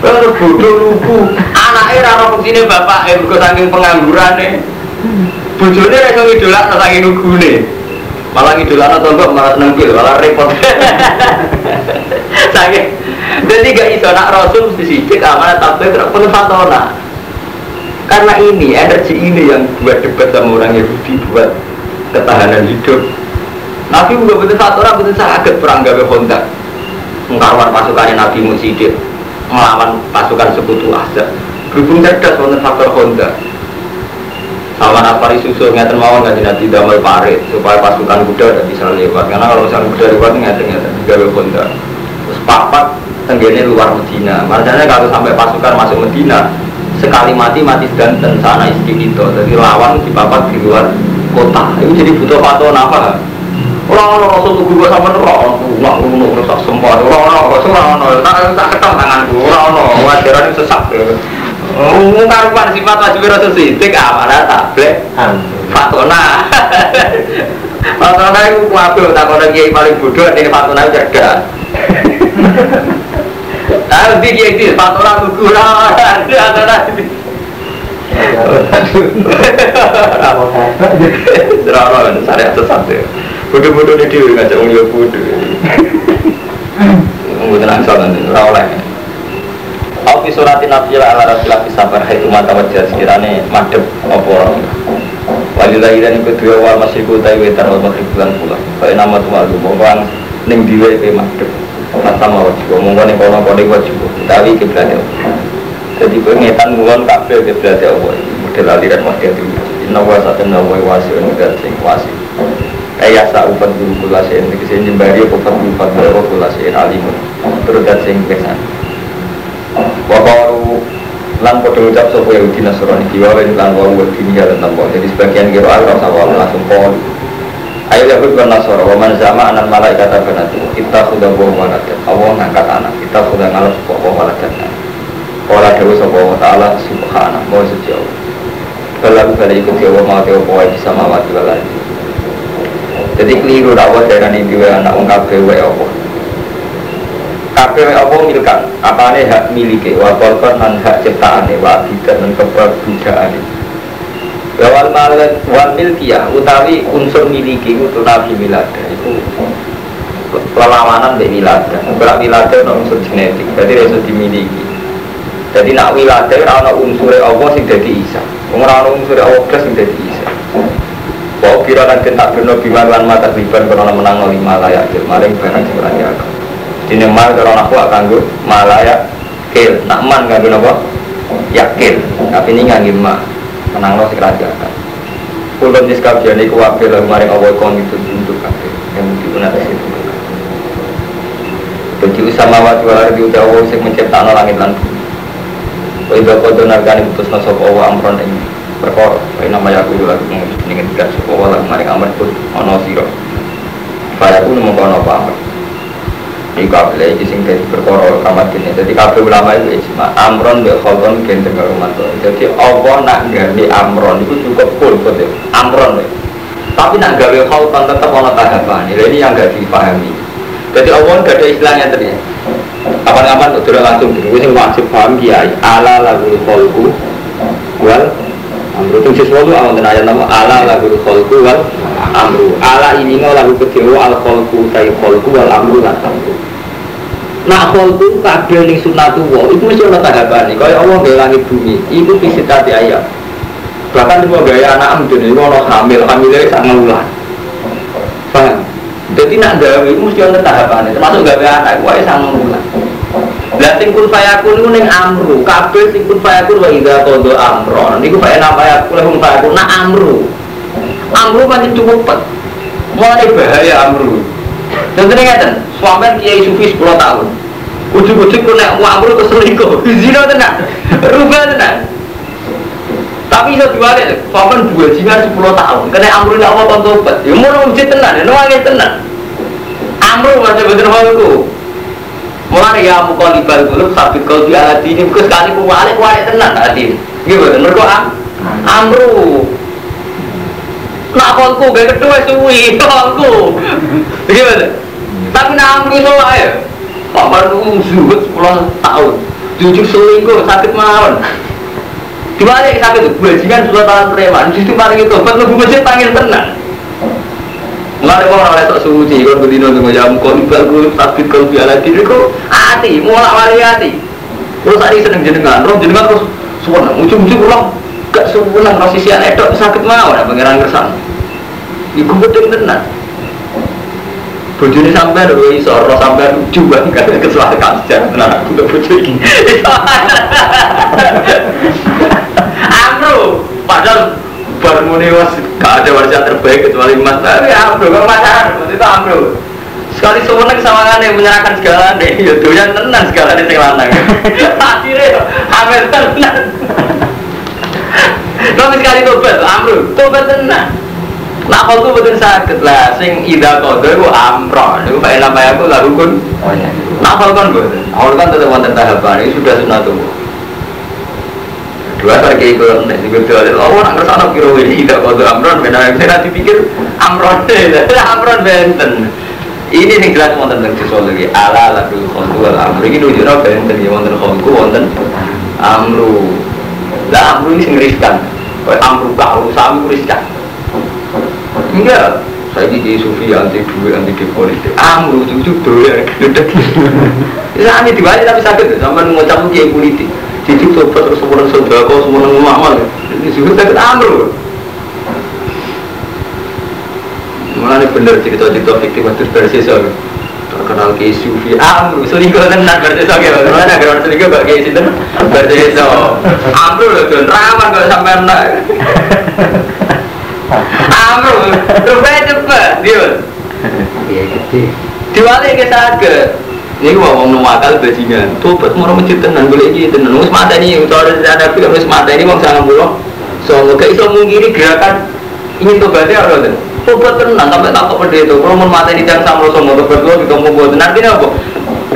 Speaker 2: Kalau bodoh lugu, anaknya rara fungsinya bapak, eh saking pengangguran nih. Bojone ra iso ngidolak saking nugune. Malah ngidolak atau enggak malah nempil, malah repot. Saking. Jadi gak iso nak rasul amanah tapi terus penuh fatona. Karena ini energi ini yang buat debat sama orang Yahudi buat ketahanan hidup. Nabi juga betul satu orang betul sakit perang gawe Honda mengkarwan pasukan Nabi Musidik melawan pasukan sekutu Azab berhubung cerdas wonten faktor Honda sama Asfari susu ngeten nggak nanti damai parit supaya pasukan kuda tidak bisa lewat. Karena kalau misalnya kuda lewat ngeten ngeten gawe Honda terus papat tenggene luar Medina. Makanya kalau sampai pasukan masuk Medina sekali mati mati dan sana itu. Jadi lawan di papat di luar kota. Itu jadi butuh fatwa apa? Orang orang rasul tuh gue sama orang nggak ngono rusak sempat orang orang rasul orang orang tak ketemu tanganku. Orang orang wajaran itu sesat Ngomong karuan sifat wajib rasul sidik amanah tablet. Fatona. Fatona itu kuabil tak kau kiai paling bodoh ini fatona cerdas. Nah, di kiai itu fatona kukurang ada ada Drama, syariat sesat ya. Bodoh-bodoh ini dia ngajak orang ya bodoh. Mungkin angsal nanti, rawleh. Aku suratin nabi ala rasulullah sabar hai umat wajah sekiranya madep apa Walilah dan ikut dua wal masih kutai wetan wal maghrib bulan pula. Kaya nama tu malu Mongkong ning diwe pe madep. Masa mau wajib ning kono kono wajib Tapi kiblat ya. Jadi pengetan ngungon kabel kiblat ya Allah. Model aliran wakil itu. Inna wa satu nawa wasi Udah sing wasi Ayah sa'ufat guru kulasin ke sini jembari Kufat gufat guru kulasin Alimun. Terus dan sing kesan Wakawaru lan podo ucap sopo Yahudi Nasrani diwawin lan wawu wadini ya tentang jadi sebagian kira Allah sama langsung pol ayo Yahud dan Nasrani wa man zama anan malaikat abanatu kita sudah bawa malaikat. Allah ngangkat anak. Kita sudah ngalap sebuah bawa malaikat. Kala dewa sopo wa ta'ala subhanah mau suci Allah Kalau kali ikut ya wa mati wa bisa mawati waladi jadi keliru dakwah dari ini anak ungkap dewa ya Allah kabeh apa milkan apa nih hak miliki wa kolkon dan hak ciptaan wa dan keberbudayaan wal malat wal milkiyah utawi unsur miliki itu nabi milada. Itu perlawanan dari milada. Berak milada itu unsur genetik. Jadi itu dimiliki. Jadi nak wilada ada unsur Allah sing jadi isa. Orang unsur Allah plus sing jadi isa. Bahwa kira kan kentak benar biman lan mata riban karena menang lima layak. Maling barang sing Dini mal kalau aku gue malaya kil, nak man kan gue apa? Yakin, tapi ini nggak ma, menang lo sekarang akan. Kulon di skapian ini kuwabil kemarin awal kong itu untuk kafe yang digunakan itu. Jadi usama wati walar di udah awal sih menciptakan langit dan bumi. Kau ibu kau donar kan putus nasab amron ini perkor. Kau nama aku dulu lagi ingin tidak sop awal kemarin amr pun ono siro. Faya pun mau kau apa di kabel ini sing dari perkara kamar ini jadi kabel ulama itu ijma amron be kholton gen tengah rumah jadi Allah. Nak ganti amron itu cukup cool betul amron be tapi nak gawe kholton tetap ono tahapan. Ini yang gak dipahami. Jadi Allah gak ada istilahnya tadi. Kapan-kapan sudah langsung ini wajib paham kiai. Ala lagu kholku wal amru. Itu sesuatu awal ayat nama ala lagu kholku wal amru ala ini lagu kecil al kholku tay kholku wal amru lan amru Nah kholku kabel ning sunatullah itu mesti ana tahapane. Kaya Allah gawe langit bumi, itu visitati ayat. Bahkan semua gaya anak amdun itu ono hamil, hamilnya sak ngawulan. Paham? Jadi nak gawe itu mesti ada tahapannya, termasuk gawe anak, gue sama bulan. Lah sing kun fayakun niku ning amru, kabeh sing kun fayakun wa idza qada amron. Niku fa enak fayakun lahum fayakun nak amru. Amru pancen cukup pet. Mulai bahaya amru. Contohnya ngeten, suami kiai sufi 10 tahun. Ujuk-ujuk mau amru ke selingkuh. Zina tenan. Rubah tenan. Tapi iso diwale, sampean dua jingan 10 tahun. Kena amru nek apa kon tobat. Ya mau ujit tenan, ya nangis tenan. Amru macam bener itu. Mulai ya muka libal kulub sabit kau di alat ini sekali ku walik walik tenan hati Gimana? Mereka am Amru Nak kolku gak kedua suwi Kolku Gimana? Tapi amru itu ya Pak Baru zuhud 10 tahun. Jujur selingkuh sakit mawon. Dibalik sakit? Bajingan 10 tahun preman Justru paling itu Buat nunggu masjid panggil tenang kok orang letak suci, kalau berdino dengan jam kon bagus, sabit kalau biala diri kok hati, mulai mari hati. Terus tadi seneng jenengan, roh jenengan terus suwenang, ujung-ujung ulang gak suwenang, roh sisi anak sakit mau, ada pangeran kesan. Iku betul tenan. Bojone sampai lho iso roh sampai juga kan kesalahan sejarah tenan aku udah bojo iki. Amro, padahal baru muni was gak ada wajah terbaik kecuali mas tapi amro kan pacaran itu amro sekali semenang sama kan yang menyerahkan segala deh ya doyan tenan segala di lanang. Akhirnya hamil tenan. Tapi sekali tobat amro tobat tenan Nah kalau tuh betul sakit lah, sing ida kodo itu amro, itu pak elam aku lalu kun. Nah kalau kan betul, awal kan tetap wonten tahapan ini sudah sunat tuh dua lagi ikut nih ikut jual oh nak kersana kira ini tidak kau amron benar saya nanti pikir amron deh amron benten. Ini yang jelas mau tentang sesuatu lagi ala lalu khonku ala amru. Ini nabi benten ya wonten khonku wonten amru. Lah amru ini singriskan amru kau sami riskan enggak saya di sufi anti duit anti politik. Amru cucu doyan. Gede ya ini dibalik tapi sakit. Sama ngucap kiai politik. Jadi coba terus semua saudara kau semua ngamal ini juga sakit amru Mana bener cerita-cerita fiktif itu versi so terkenal ke sufi. Amru selingkuh tenan so gitu mana kalau selingkuh gak kayak situ berarti so amru loh tuh rawan kalau sampai nak amru rupanya cepet dia
Speaker 1: Iya gede.
Speaker 2: diwali ke sakit ini gua mau nuwakal bajingan tobat mau masjid tenan boleh iki tenan wis mata ini utawa ada film wis mata ini wong sangat bulan so gak iso mungkiri gerakan ingin tobatnya apa tuh tobat tenan sampai tak pendeta kalau mau mata ini jangan sama sama tobat lo kita mau buat tenan ini apa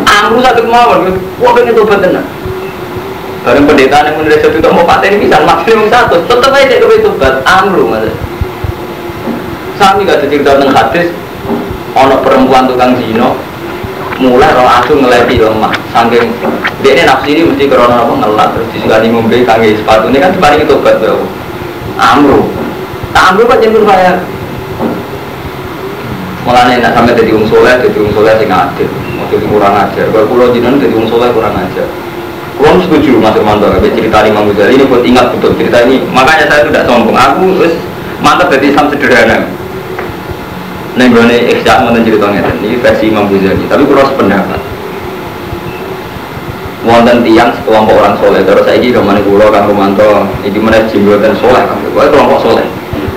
Speaker 2: amru sakit mawon gua pengen tobat tenan bareng pendeta yang menulis satu mau mata ini bisa maksimum satu tetap aja kepengen tobat amru mas Sami gak ada cerita tentang hadis. Ono perempuan tukang zino mulai roh asu ngeleti lemah. Saking dia ini nafsu ini mesti karena apa? Ngelat terus disegani ngombe kangge sepatu. Ini kan sepaling itu obat bau amru. Tak amru kan jemput saya. Mulanya nak sampai jadi wong soleh jadi wong soleh sing adil. Mau jadi kurang ajar. Kalau pulau jinan jadi wong soleh kurang ajar. Kurang setuju Mas Irmanto, cerita Imam Ghazali ini buat ingat betul. Cerita ini. Makanya saya tidak sombong. Aku wis mantap dari Islam sederhana. Neng gue ikhya mau cerita ngeten ini versi Imam Ghazali, tapi kurang sependapat. Wonten tiang sekelompok orang soleh, terus saya ini ke mana kulo kang Romanto, ini mana jenggotan soleh, kang gue kelompok soleh.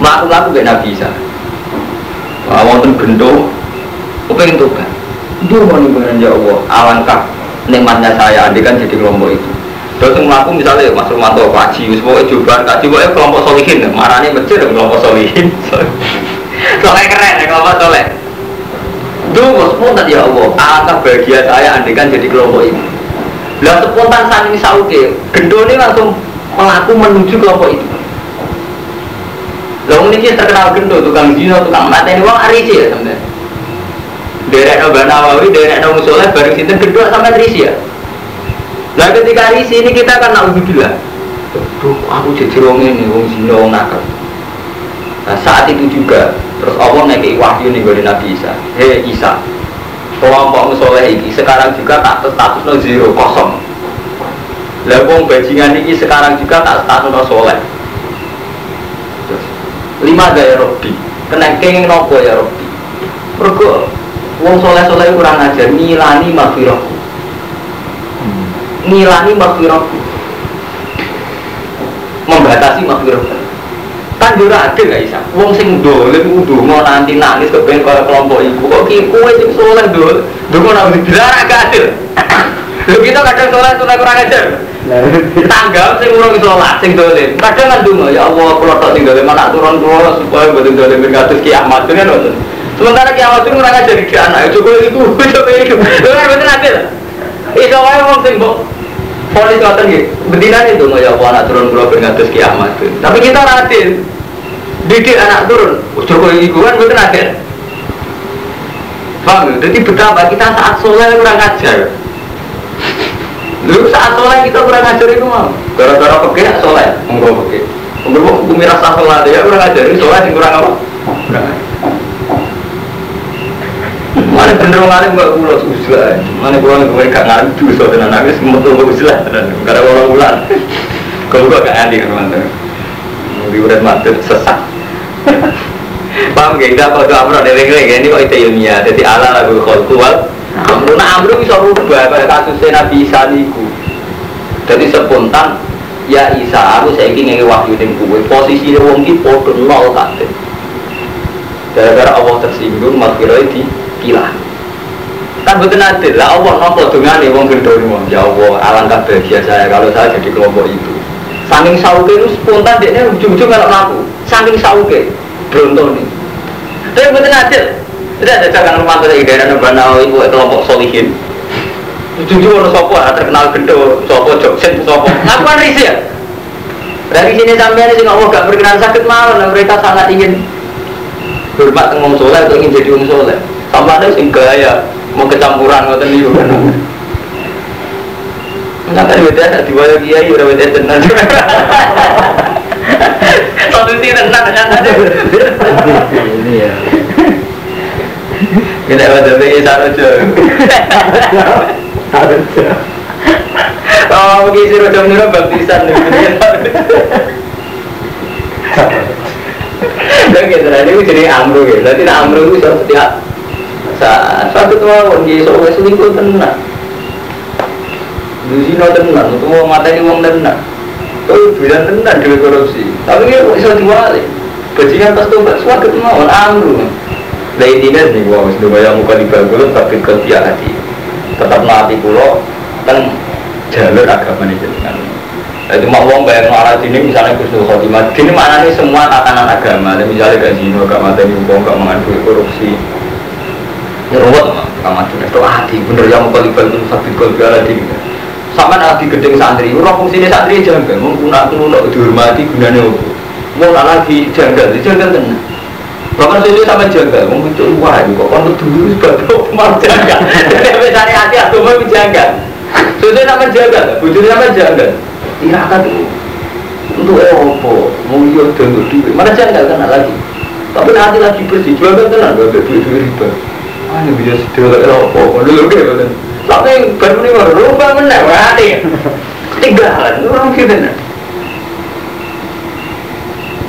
Speaker 2: Melakukan aku Nabi Isa. Wah, wonten gendo, aku pengen tobat. Duh, mau nih ya Allah, alangkah nikmatnya saya andai kan jadi kelompok itu. Terus melaku misalnya Mas Romanto kaji, pokoknya coba kaji, pokoknya kelompok solihin, marahnya masjid kelompok solihin. Soleh keren ya kelompok soleh Duh, spontan ya Allah, alangkah bahagia saya andikan jadi kelompok ini. Lah spontan saat ini sauke, ini langsung melaku menuju kelompok itu. Lah ini terkenal gendo, tukang zino, tukang mata ini wong arisi ya sebenarnya Derek Nabi Nawawi, derek Nabi Soleh, bareng sinten gendo sampai risi ya. Lah ketika risi ini kita kan naudzubillah Duh, aku jadi wong ini, wong zino, wong nakal. Nah saat itu juga terus Allah naik wahyu nih dari Nabi Isa. Hei Isa, kelompok musoleh ini sekarang juga tak status no zero kosong. Lewong bajingan ini sekarang juga tak status no soleh. Lima gaya Robi, kena kenging nopo ya Robi. Mergo wong soleh-soleh kurang ajar ngilani maghfirah. Ngilani maghfirah. Membatasi maghfirah. Kan ora adil gak isa. Wong sing dolim ndonga nanti nangis kepen kaya kelompok iku. Kok kowe sing soleh dol. Ndonga nang dilarang gak adil. Lho kita kadang soleh soleh kurang ajar. Tanggap sing urung sholat sing dolim. Kadang kan ndonga ya Allah kula tok sing dolim anak turun kula supaya mboten dolim kados kiamat kan ngoten. Sementara kiamat itu kurang ajar iki anak coba iku coba iku. Lho kan mboten adil. Iso wae wong sing Polis ngoten nggih. Betina itu ya Allah anak turun kula ben kados kiamat. Tapi kita adil. Didik anak turun, kok iku kan mboten adil. Paham ya? Jadi betapa kita saat soleh kurang ajar. Lalu saat soleh kita kurang ajar itu mau. Gara-gara pekeh soleh, monggo pekeh. Monggo bumi rasa ya kurang ajar. Ini yang kurang apa? Kurang ajar. Mana alim gak kula susah. Mana kula nek kowe gak ngalim dosa tenan nangis metu gak usah tenan. Karena orang ulan. Kalau gak gak andi kan mantan. Di urat mati sesak. Paham gak? Kita kalau amro dari ini kok itu ilmiah. Jadi ala lagu kholku wal amro. Nah amro bisa rubah pada kasusnya Nabi Isa niku. Jadi spontan ya Isa aku saya ingin wahyu ning kowe. Posisi wong ki padha nol kabeh. Gara-gara Allah tersinggung makiroi di kilah kan betul adil. Lah Allah nopo dengan nih wong gendor ya Allah alangkah bahagia saya kalau saya jadi kelompok itu. Saking sauke itu spontan dia ujung-ujung kalau ngaku saking sauke beronton nih. Tapi betul adil. Tidak ada jangan rumah dari daerah nebana ibu kelompok solihin. Ujung-ujung orang sopo terkenal gendor sopo joksen sopo. Aku kan risi ya? Dari sini sampai ini Allah gak berkenan sakit malam mereka sangat ingin hormat ngomong soleh atau ingin jadi orang soleh sama ada sing gaya mau kecampuran ngoten niku kan kan beda ada di bawah kiai udah beda tenan. Solusi tenan kan ada.
Speaker 1: Ini ya.
Speaker 2: Kita ada lagi sarojo.
Speaker 1: Harusnya.
Speaker 2: Oh, mungkin si rojo menurut baptisan nih. Dan gitu, ini jadi amru gitu. Jadi amru itu setiap saat satu tahun di soalnya selingkuh tenang. Itu mau mata ini uang tenang. Tuh bilang tenang dari korupsi. Tapi dia bisa diwali. Bajingan pas tuh suatu ketemu amru. Nah intinya nih gua harus bayar muka di bagul tapi kerja hati. Tetap mati pulau kan jalur agama ini jenengan. Itu mau uang bayar marah sini misalnya Gus Khotimah. Ini mana nih semua tatanan agama. Misalnya zino, gak mata ini uang, gak mengadu korupsi. Ya ruwet gak mati. Itu hati bener yang mau kali bantu sakit kau biara di. Sama lagi gedeng santri. Orang fungsinya santri jangan. Mau kunak kunak dihormati gunanya apa? Mau lagi janggal, janggal tenang. Bahkan sesuai sama jaga, mau muncul wah itu kok kalau dulu sebab mau jaga. Jadi apa cari hati atau mau jaga. Sesuai sama jaga, bujur sama jaga. Iya kan untuk opo, mau iya untuk duit. Mana jaga kan lagi. Tapi nanti lagi bersih, jual kan tenang, gak ada duit riba. Ah ini bisa lagi opo, dulu gitu kan. Tapi baru ini baru lupa menang, mati. Ketinggalan, orang gitu kan.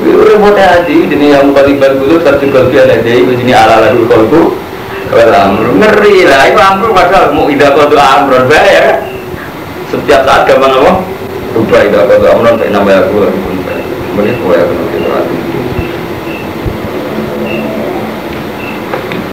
Speaker 2: Udah mau hati, ini yang paling bagus satu kalbi ada jadi begini ala lalu kalbu. Kalau amru ngeri lah, itu amru padahal mau tidak kau tuh amru bayar. Setiap saat gampang apa? Rubah tidak kau tuh amru tak nambah aku. Menit mau ya aku nanti